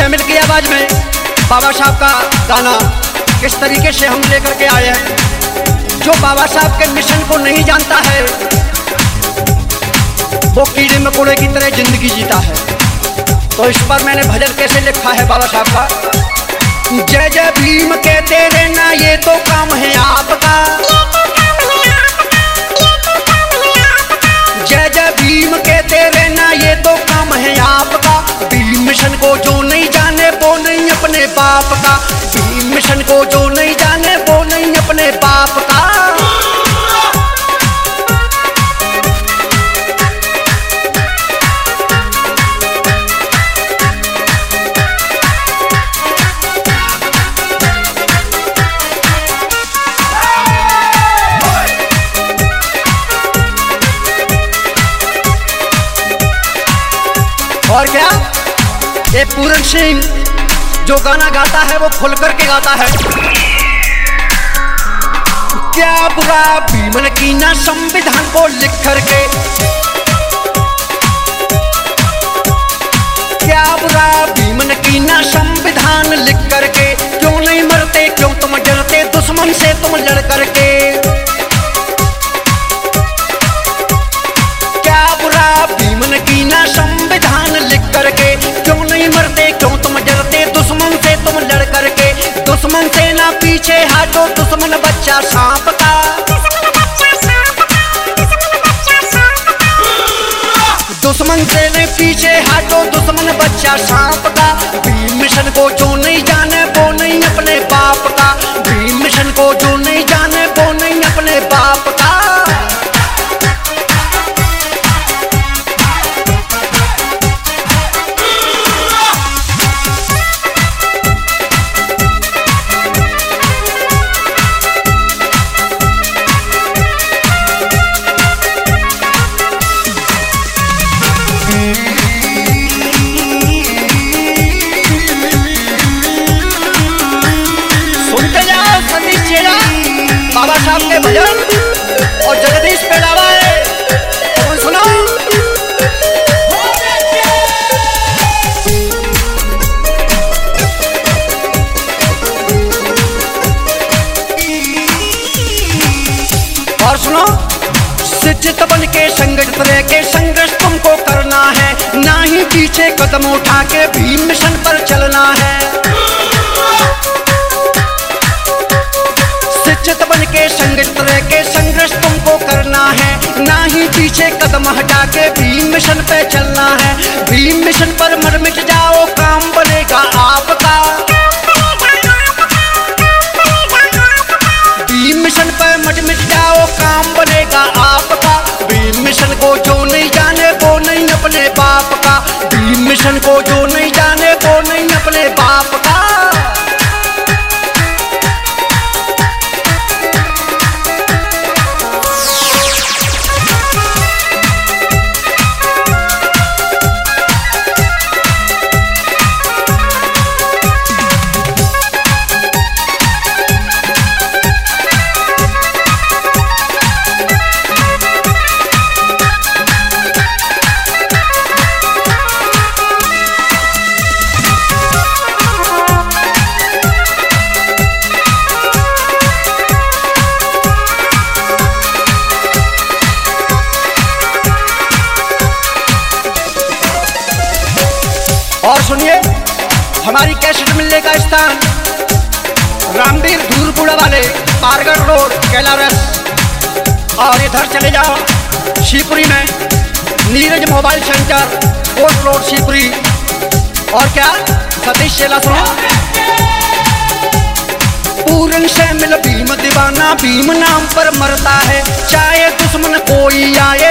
आवाज़ में बाबा साहब का गाना किस तरीके से हम लेकर के आए हैं। जो बाबा साहब के मिशन को नहीं जानता है, वो कीड़े मकोड़े की तरह ज़िंदगी जीता है। तो इस पर मैंने भजन कैसे लिखा है बाबा साहब का? जय जय भीम कहते रहना ये तो काम है आपका। मिशन को जो नहीं जाने, वो नहीं अपने बाप का। और क्या? ये पूरन सिंह जो गाना गाता है, वो खुल करके गाता है। क्या बुरा, भीमन की ना संविधान को लिख करके। हटो दुश्मन बच्चा सांप का दुश्मन से पीछे हटो, दुश्मन बच्चा सांप का मिशन को जो नहीं जाने, वो नहीं अपने शिक्षित बन के संगठित रह के संघर्ष तुमको करना है। ना ही पीछे कदम उठा के भीम मिशन पर चलना है। शिक्षित बन के संगठित रह के संघर्ष तुमको करना है। ना ही पीछे कदम हटा के भीम मिशन पे चलना है। भीम मिशन पर मर मिट जाओ, काम बनेगा मिशन को जो हमारी कैसेट मिलने का स्थान रामवीर धूलपुड़ा वाले, पारगढ़ रोड कैलारस और इधर चले जाओ, शिवपुरी में Neeraj mobile centre court road, Shivpuri. और क्या? सतीश चेला सुनो। पूरन से मिल भीम दीवाना, भीम नाम पर मरता है। चाहे दुश्मन कोई आए